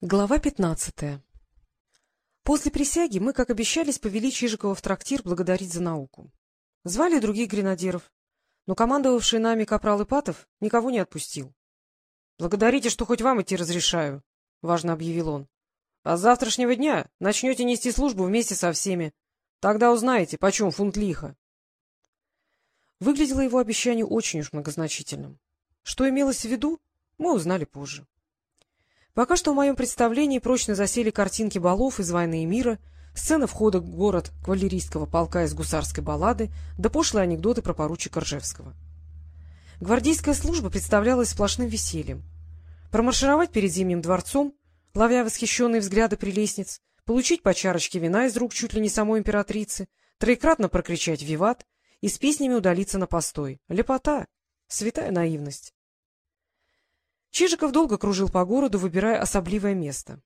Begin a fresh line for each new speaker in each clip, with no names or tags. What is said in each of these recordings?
Глава пятнадцатая После присяги мы, как обещались, повели Чижикова в трактир благодарить за науку. Звали других гренадеров, но командовавший нами капрал Ипатов никого не отпустил. — Благодарите, что хоть вам идти разрешаю, — важно объявил он. — А с завтрашнего дня начнете нести службу вместе со всеми. Тогда узнаете, почем фунт лиха. Выглядело его обещание очень уж многозначительным. Что имелось в виду, мы узнали позже. Пока что в моем представлении прочно засели картинки балов из «Войны и мира», сцена входа в город кавалерийского полка из гусарской баллады да пошлые анекдоты про поручика Ржевского. Гвардейская служба представлялась сплошным весельем. Промаршировать перед Зимним дворцом, ловя восхищенные взгляды прелестниц, получить по чарочке вина из рук чуть ли не самой императрицы, троекратно прокричать «Виват» и с песнями удалиться на постой. Лепота! Святая наивность! Чижиков долго кружил по городу, выбирая особливое место.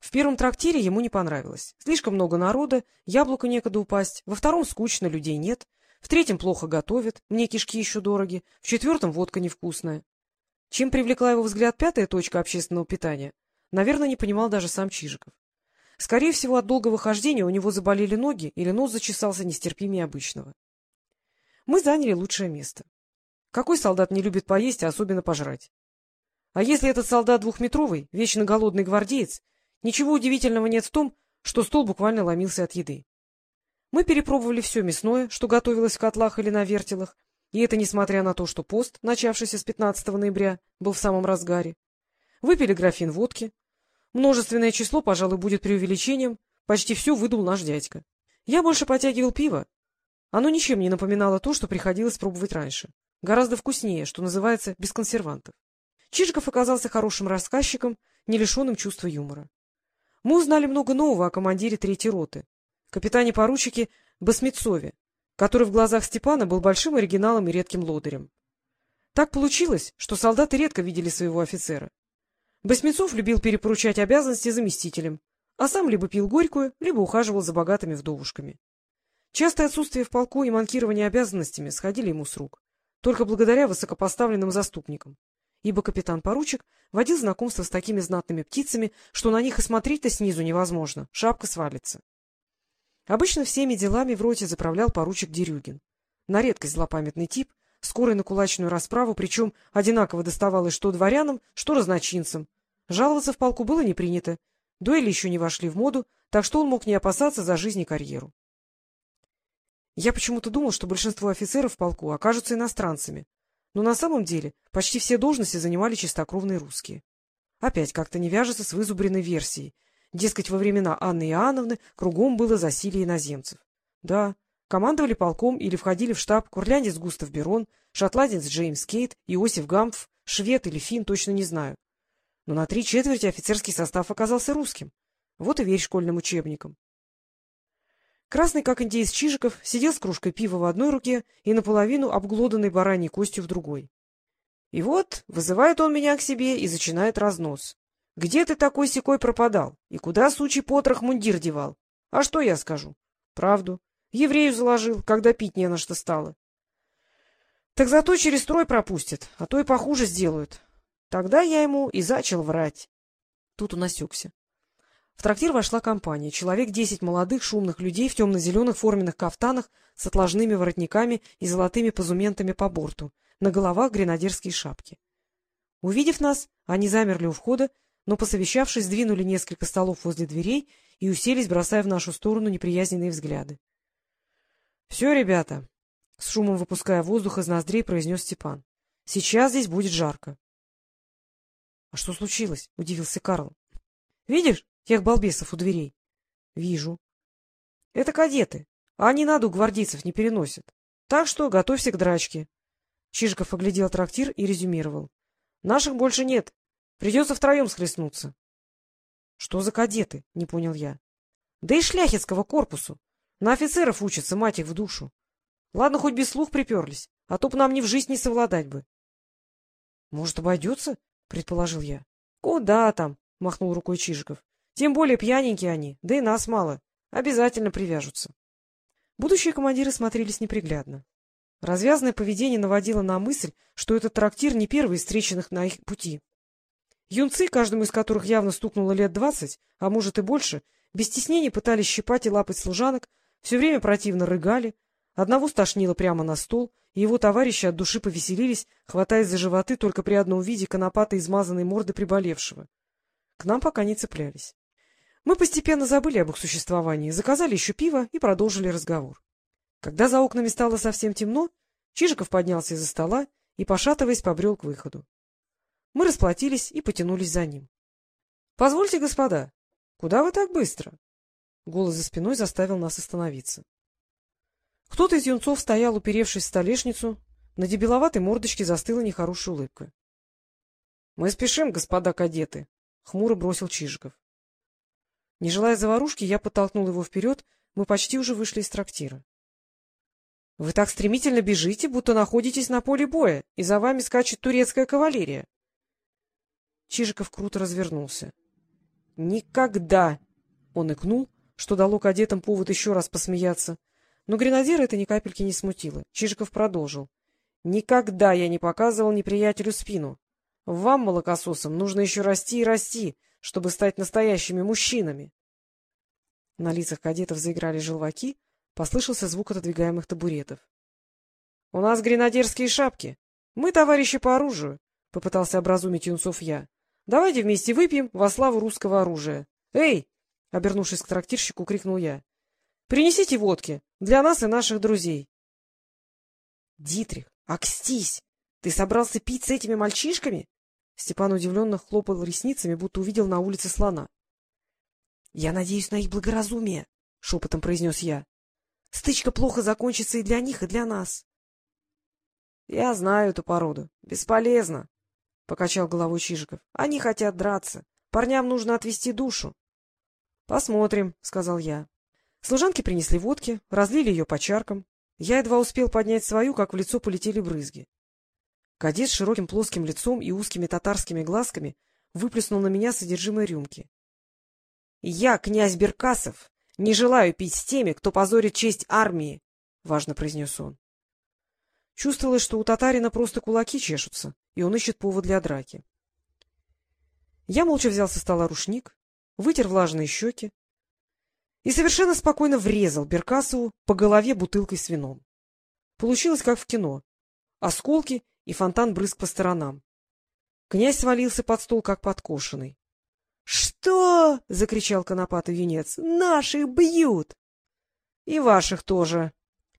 В первом трактире ему не понравилось. Слишком много народа, яблоко некогда упасть, во втором скучно, людей нет, в третьем плохо готовят, мне кишки еще дороги, в четвертом водка невкусная. Чем привлекла его взгляд пятая точка общественного питания, наверное, не понимал даже сам Чижиков. Скорее всего, от долгого хождения у него заболели ноги или нос зачесался нестерпимее обычного. Мы заняли лучшее место. Какой солдат не любит поесть, а особенно пожрать? А если этот солдат двухметровый, вечно голодный гвардеец, ничего удивительного нет в том, что стол буквально ломился от еды. Мы перепробовали все мясное, что готовилось в котлах или на вертелах, и это несмотря на то, что пост, начавшийся с 15 ноября, был в самом разгаре. Выпили графин водки. Множественное число, пожалуй, будет преувеличением, почти все выдул наш дядька. Я больше потягивал пиво. Оно ничем не напоминало то, что приходилось пробовать раньше. Гораздо вкуснее, что называется, без консервантов. Чижиков оказался хорошим рассказчиком, не лишенным чувства юмора. Мы узнали много нового о командире третьей роты, капитане-поручике Басмецове, который в глазах Степана был большим оригиналом и редким лодырем. Так получилось, что солдаты редко видели своего офицера. Басмецов любил перепоручать обязанности заместителям, а сам либо пил горькую, либо ухаживал за богатыми вдовушками. Частое отсутствие в полку и манкирование обязанностями сходили ему с рук, только благодаря высокопоставленным заступникам ибо капитан-поручик водил знакомство с такими знатными птицами, что на них и смотреть-то снизу невозможно, шапка свалится. Обычно всеми делами в роте заправлял поручик Дерюгин. На редкость злопамятный тип, скорый на кулачную расправу, причем одинаково доставалось что дворянам, что разночинцам. Жаловаться в полку было не принято, дуэли еще не вошли в моду, так что он мог не опасаться за жизнь и карьеру. Я почему-то думал, что большинство офицеров в полку окажутся иностранцами, но на самом деле почти все должности занимали чистокровные русские. Опять как-то не вяжется с вызубренной версией. Дескать, во времена Анны Иоанновны кругом было засилие иноземцев. Да, командовали полком или входили в штаб курляндец Густав Берон, шотландец Джеймс Кейт, Иосиф Гампф, швед или фин, точно не знаю. Но на три четверти офицерский состав оказался русским. Вот и верь школьным учебникам. Красный, как индеец Чижиков, сидел с кружкой пива в одной руке и наполовину обглоданной бараньей костью в другой. И вот вызывает он меня к себе и начинает разнос. Где ты такой секой пропадал? И куда, сучий потрох, мундир девал? А что я скажу? Правду. Еврею заложил, когда пить не на что стало. Так зато через строй пропустят, а то и похуже сделают. Тогда я ему и зачал врать. Тут он осекся. В трактир вошла компания, человек десять молодых шумных людей в темно-зеленых форменных кафтанах с отложными воротниками и золотыми позументами по борту, на головах гренадерские шапки. Увидев нас, они замерли у входа, но, посовещавшись, сдвинули несколько столов возле дверей и уселись, бросая в нашу сторону неприязненные взгляды. — Все, ребята, — с шумом выпуская воздух из ноздрей, произнес Степан. — Сейчас здесь будет жарко. — А что случилось? — удивился Карл. — Видишь, Тех балбесов у дверей. — Вижу. — Это кадеты, а они наду гвардейцев не переносят. Так что готовься к драчке. Чижиков оглядел трактир и резюмировал. — Наших больше нет. Придется втроем схлестнуться. — Что за кадеты? — не понял я. — Да и шляхетского корпусу. На офицеров учатся, мать их в душу. Ладно, хоть без слух приперлись, а то б нам ни в жизнь не совладать бы. — Может, обойдется? — предположил я. — Куда там? — махнул рукой Чижиков. Тем более пьяненькие они, да и нас мало. Обязательно привяжутся. Будущие командиры смотрелись неприглядно. Развязное поведение наводило на мысль, что этот трактир не первый из встреченных на их пути. Юнцы, каждому из которых явно стукнуло лет двадцать, а может и больше, без стеснения пытались щипать и лапать служанок, все время противно рыгали, одного стошнило прямо на стол, и его товарищи от души повеселились, хватаясь за животы только при одном виде конопатой измазанной морды приболевшего. К нам пока не цеплялись. Мы постепенно забыли об их существовании, заказали еще пиво и продолжили разговор. Когда за окнами стало совсем темно, Чижиков поднялся из-за стола и, пошатываясь, побрел к выходу. Мы расплатились и потянулись за ним. — Позвольте, господа, куда вы так быстро? Голос за спиной заставил нас остановиться. Кто-то из юнцов стоял, уперевшись в столешницу, на дебиловатой мордочке застыла нехорошая улыбка. — Мы спешим, господа кадеты, — хмуро бросил Чижиков. Не желая заварушки, я подтолкнул его вперед, мы почти уже вышли из трактира. — Вы так стремительно бежите, будто находитесь на поле боя, и за вами скачет турецкая кавалерия. Чижиков круто развернулся. — Никогда! — он икнул, что дало кадетам повод еще раз посмеяться. Но гренадера это ни капельки не смутило. Чижиков продолжил. — Никогда я не показывал неприятелю спину. Вам, молокососам, нужно еще расти и расти, чтобы стать настоящими мужчинами. На лицах кадетов заиграли желваки, послышался звук отодвигаемых табуретов. — У нас гренадерские шапки. Мы товарищи по оружию, — попытался образумить юнцов я. — Давайте вместе выпьем во славу русского оружия. Эй! — обернувшись к трактирщику, крикнул я. — Принесите водки для нас и наших друзей. — Дитрих, акстись! Ты собрался пить с этими мальчишками? Степан удивленно хлопал ресницами, будто увидел на улице слона. — Я надеюсь на их благоразумие, — шепотом произнес я. — Стычка плохо закончится и для них, и для нас. — Я знаю эту породу. Бесполезно, — покачал головой Чижиков. — Они хотят драться. Парням нужно отвести душу. — Посмотрим, — сказал я. Служанки принесли водки, разлили ее по чаркам. Я едва успел поднять свою, как в лицо полетели брызги. Кадет с широким плоским лицом и узкими татарскими глазками выплеснул на меня содержимое рюмки. — Я, князь Беркасов, не желаю пить с теми, кто позорит честь армии, — важно произнес он. Чувствовалось, что у татарина просто кулаки чешутся, и он ищет повод для драки. Я молча взял со стола рушник, вытер влажные щеки и совершенно спокойно врезал Беркасову по голове бутылкой с вином. Получилось, как в кино. Осколки и фонтан брызг по сторонам. Князь свалился под стол, как подкошенный. — Что? — закричал конопатый юнец. — Наших бьют! — И ваших тоже.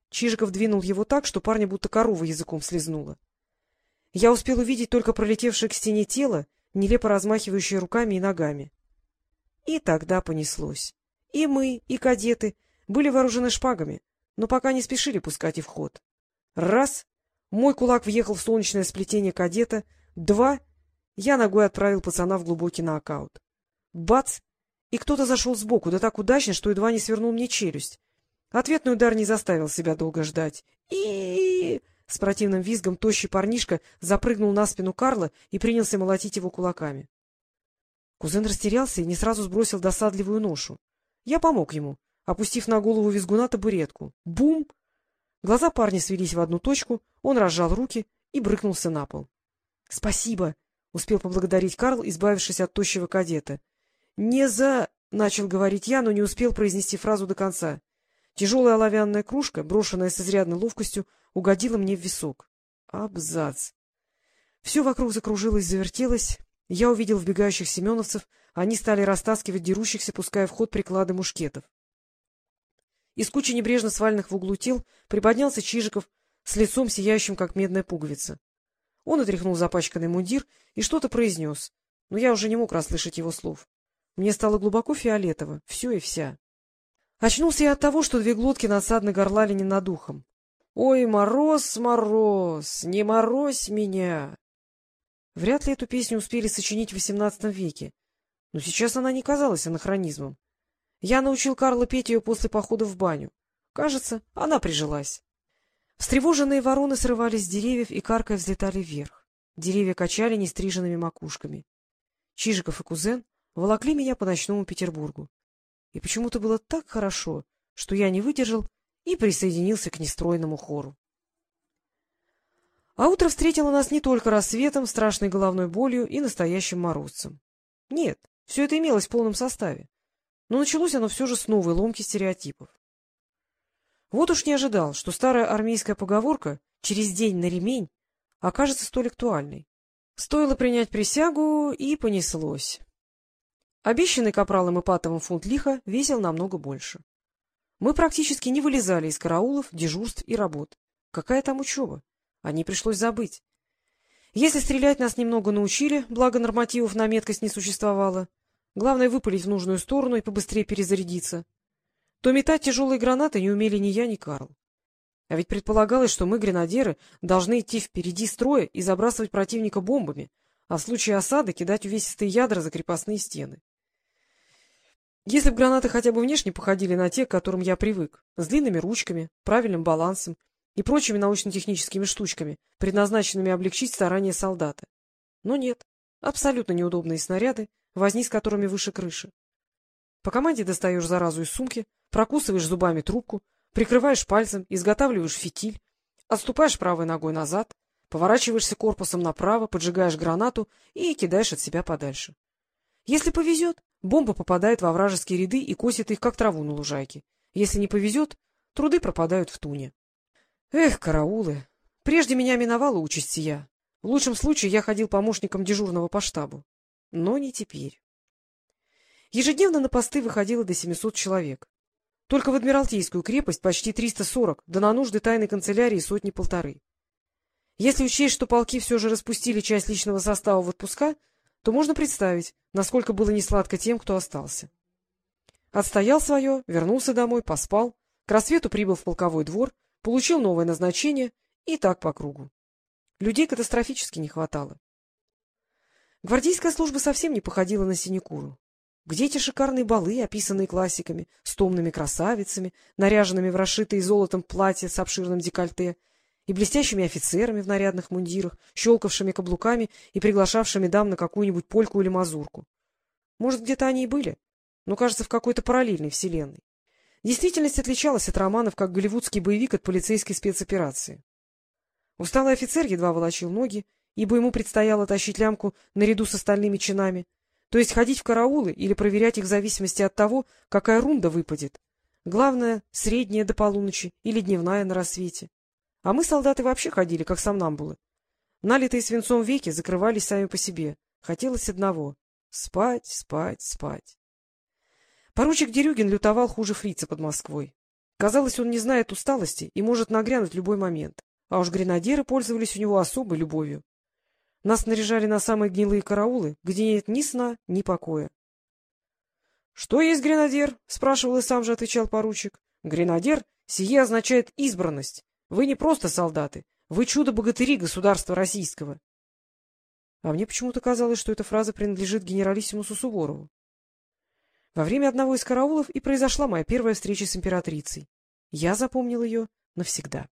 Чижиков двинул его так, что парня будто корова языком слезнула. Я успел увидеть только пролетевшее к стене тело, нелепо размахивающее руками и ногами. И тогда понеслось. И мы, и кадеты были вооружены шпагами, но пока не спешили пускать их в ход. Раз мой кулак въехал в солнечное сплетение кадета. Два. Я ногой отправил пацана в глубокий нокаут. Бац! И кто-то зашел сбоку, да так удачно, что едва не свернул мне челюсть. Ответный удар не заставил себя долго ждать. и С противным визгом тощий парнишка запрыгнул на спину Карла и принялся молотить его кулаками. Кузен растерялся и не сразу сбросил досадливую ношу. Я помог ему, опустив на голову визгуна табуретку. Бум! Глаза парня свелись в одну точку, он разжал руки и брыкнулся на пол. — Спасибо! — успел поблагодарить Карл, избавившись от тощего кадета. — Не за... — начал говорить я, но не успел произнести фразу до конца. Тяжелая оловянная кружка, брошенная с изрядной ловкостью, угодила мне в висок. Абзац! Все вокруг закружилось, завертелось. Я увидел вбегающих семеновцев, они стали растаскивать дерущихся, пуская в ход приклады мушкетов. Из кучи небрежно сваленных в углу тел приподнялся Чижиков с лицом, сияющим, как медная пуговица. Он отряхнул запачканный мундир и что-то произнес, но я уже не мог расслышать его слов. Мне стало глубоко фиолетово, все и вся. Очнулся я от того, что две глотки надсадно горлали не над ухом. «Ой, мороз, мороз, не морозь меня!» Вряд ли эту песню успели сочинить в XVIII веке, но сейчас она не казалась анахронизмом. Я научил Карла петь ее после похода в баню. Кажется, она прижилась. Встревоженные вороны срывались с деревьев и каркой взлетали вверх. Деревья качали нестриженными макушками. Чижиков и кузен волокли меня по ночному Петербургу. И почему-то было так хорошо, что я не выдержал и присоединился к нестройному хору. А утро встретило нас не только рассветом, страшной головной болью и настоящим морозцем. Нет, все это имелось в полном составе. Но началось оно все же с новой ломки стереотипов. Вот уж не ожидал, что старая армейская поговорка «через день на ремень» окажется столь актуальной. Стоило принять присягу, и понеслось. Обещанный капралом Ипатовым фунт лиха весил намного больше. Мы практически не вылезали из караулов, дежурств и работ. Какая там учеба? О ней пришлось забыть. Если стрелять нас немного научили, благо нормативов на меткость не существовало, главное выпалить в нужную сторону и побыстрее перезарядиться, то метать тяжелые гранаты не умели ни я, ни Карл. А ведь предполагалось, что мы, гренадеры, должны идти впереди строя и забрасывать противника бомбами, а в случае осады кидать увесистые ядра за крепостные стены. Если бы гранаты хотя бы внешне походили на те, к которым я привык, с длинными ручками, правильным балансом и прочими научно-техническими штучками, предназначенными облегчить старания солдата. Но нет, абсолютно неудобные снаряды, возни с которыми выше крыши. По команде достаешь заразу из сумки, прокусываешь зубами трубку, прикрываешь пальцем, изготавливаешь фитиль, отступаешь правой ногой назад, поворачиваешься корпусом направо, поджигаешь гранату и кидаешь от себя подальше. Если повезет, бомба попадает во вражеские ряды и косит их, как траву на лужайке. Если не повезет, труды пропадают в туне. Эх, караулы! Прежде меня миновала участь сия. В лучшем случае я ходил помощником дежурного по штабу. Но не теперь. Ежедневно на посты выходило до 700 человек. Только в Адмиралтейскую крепость почти 340, да на нужды тайной канцелярии сотни-полторы. Если учесть, что полки все же распустили часть личного состава в отпуска, то можно представить, насколько было несладко тем, кто остался. Отстоял свое, вернулся домой, поспал, к рассвету прибыл в полковой двор, получил новое назначение и так по кругу. Людей катастрофически не хватало. Гвардейская служба совсем не походила на синекуру. Где эти шикарные балы, описанные классиками, с томными красавицами, наряженными в расшитые золотом платья с обширным декольте, и блестящими офицерами в нарядных мундирах, щелкавшими каблуками и приглашавшими дам на какую-нибудь польку или мазурку. Может, где-то они и были, но, кажется, в какой-то параллельной вселенной. Действительность отличалась от романов, как голливудский боевик от полицейской спецоперации. Усталый офицер едва волочил ноги, ибо ему предстояло тащить лямку наряду с остальными чинами, то есть ходить в караулы или проверять их в зависимости от того, какая рунда выпадет. Главное, средняя до полуночи или дневная на рассвете. А мы, солдаты, вообще ходили, как сомнамбулы. Налитые свинцом веки закрывались сами по себе. Хотелось одного — спать, спать, спать. Поручик Дерюгин лютовал хуже фрица под Москвой. Казалось, он не знает усталости и может нагрянуть любой момент. А уж гренадеры пользовались у него особой любовью. Нас наряжали на самые гнилые караулы, где нет ни сна, ни покоя. — Что есть гренадер? — спрашивал и сам же отвечал поручик. — Гренадер — сие означает избранность. Вы не просто солдаты, вы чудо-богатыри государства российского. А мне почему-то казалось, что эта фраза принадлежит генералиссимусу Суворову. Во время одного из караулов и произошла моя первая встреча с императрицей. Я запомнил ее навсегда.